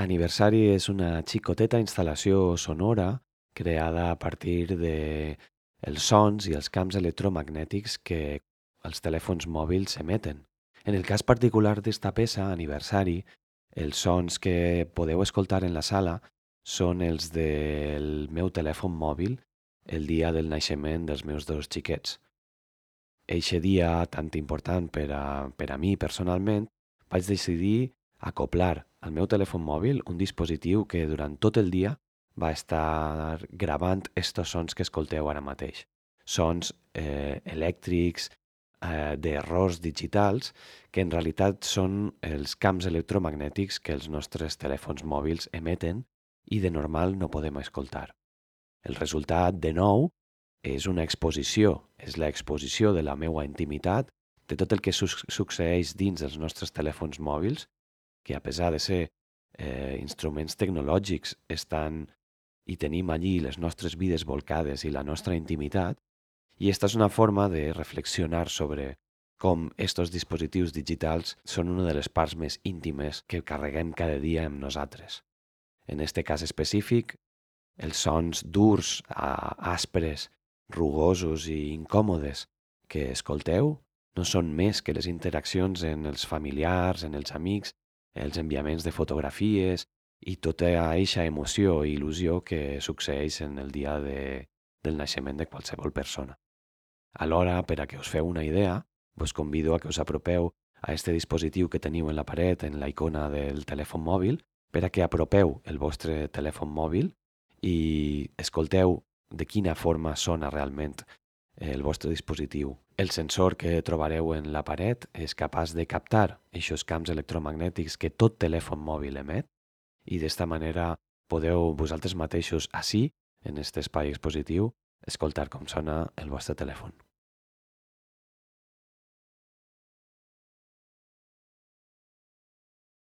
Aniversari és una xicoteta instal·lació sonora creada a partir de els sons i els camps electromagnètics que els telèfons mòbils emeten. En el cas particular d'esta peça, Aniversari, els sons que podeu escoltar en la sala són els del meu telèfon mòbil el dia del naixement dels meus dos xiquets. Eixe dia tan important per a, per a mi personalment, vaig decidir acoplar al meu telèfon mòbil un dispositiu que durant tot el dia va estar gravant estos sons que escolteu ara mateix. Sons eh, elèctrics, eh, d'errors digitals, que en realitat són els camps electromagnètics que els nostres telèfons mòbils emeten i de normal no podem escoltar. El resultat, de nou, és una exposició, és l'exposició de la meua intimitat, de tot el que su succeeix dins dels nostres telèfons mòbils, que a pesar de ser eh, instruments tecnològics, estan i tenim allí les nostres vides volcades i la nostra intimitat, i esta és una forma de reflexionar sobre com estos dispositius digitals són una de les parts més íntimes que carreguem cada dia amb nosaltres. En este cas específic, els sons durs, aspres, rugosos i incòmodes que escolteu no són més que les interaccions en els familiars, en els amics, els enviaments de fotografies i tota eixa emoció i il·lusió que succeeix en el dia de, del naixement de qualsevol persona. Alhora, per a que us feu una idea, vos convido a que us apropeu a este dispositiu que teniu en la paret, en la icona del telèfon mòbil, per a que apropeu el vostre telèfon mòbil i escolteu de quina forma sona realment el vostre dispositiu. El sensor que trobareu en la paret és capaç de captar aquests camps electromagnètics que tot telèfon mòbil emet i d'esta manera podeu vosaltres mateixos així, en aquest espai expositiu, escoltar com sona el vostre telèfon.